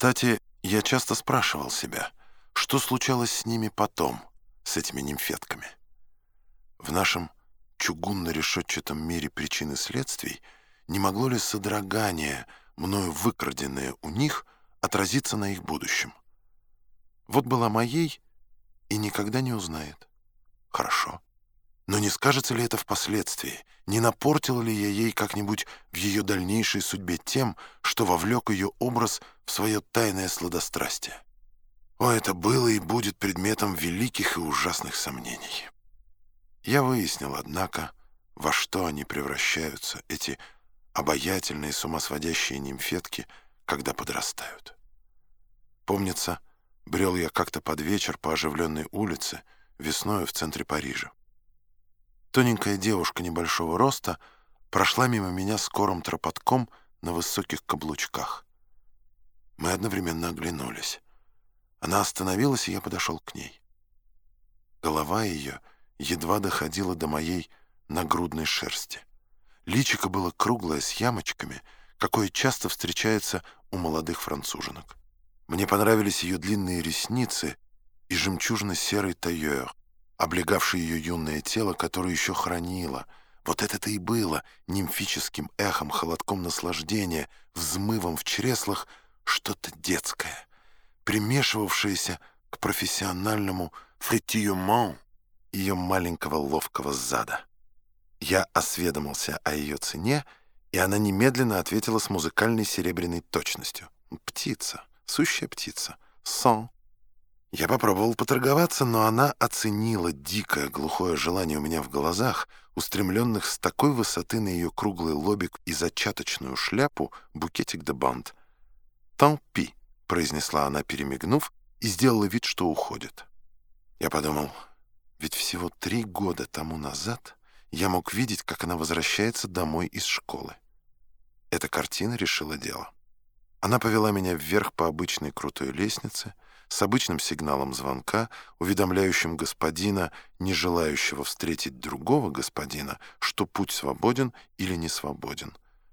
Кстати, я часто спрашивал себя, что случалось с ними потом, с этими нимфетками. В нашем чугунно-решетчатом мире причин и следствий не могло ли содрогание, мною выкраденное у них, отразиться на их будущем? Вот была моей и никогда не узнает. Хорошо. Но не скажется ли это впоследствии? Не напортил ли я ей как-нибудь в ее дальнейшей судьбе тем, что вовлек ее образ в свое тайное сладострастие? О, это было и будет предметом великих и ужасных сомнений. Я выяснил, однако, во что они превращаются, эти обаятельные сумасводящие нимфетки, когда подрастают. Помнится, брел я как-то под вечер по оживленной улице, весною в центре Парижа. Тоненькая девушка небольшого роста прошла мимо меня скорым тропотком на высоких каблучках. Мы одновременно оглянулись. Она остановилась, и я подошел к ней. Голова ее едва доходила до моей нагрудной шерсти. Личико было круглое, с ямочками, какое часто встречается у молодых француженок. Мне понравились ее длинные ресницы и жемчужно-серый тайер, облегавший ее юное тело, которое еще хранило. Вот это-то и было нимфическим эхом, холодком наслаждения, взмывом в чреслах что-то детское, примешивавшееся к профессиональному фритиюмон ее маленького ловкого зада. Я осведомился о ее цене, и она немедленно ответила с музыкальной серебряной точностью. «Птица, сущая птица, сон». Я попробовал поторговаться, но она оценила дикое глухое желание у меня в глазах, устремленных с такой высоты на ее круглый лобик и зачаточную шляпу букетик де банд. «Тампи», — произнесла она, перемигнув, и сделала вид, что уходит. Я подумал, ведь всего три года тому назад я мог видеть, как она возвращается домой из школы. Эта картина решила дело. Она повела меня вверх по обычной крутой лестнице — с обычным сигналом звонка, уведомляющим господина, не желающего встретить другого господина, что путь свободен или не свободен —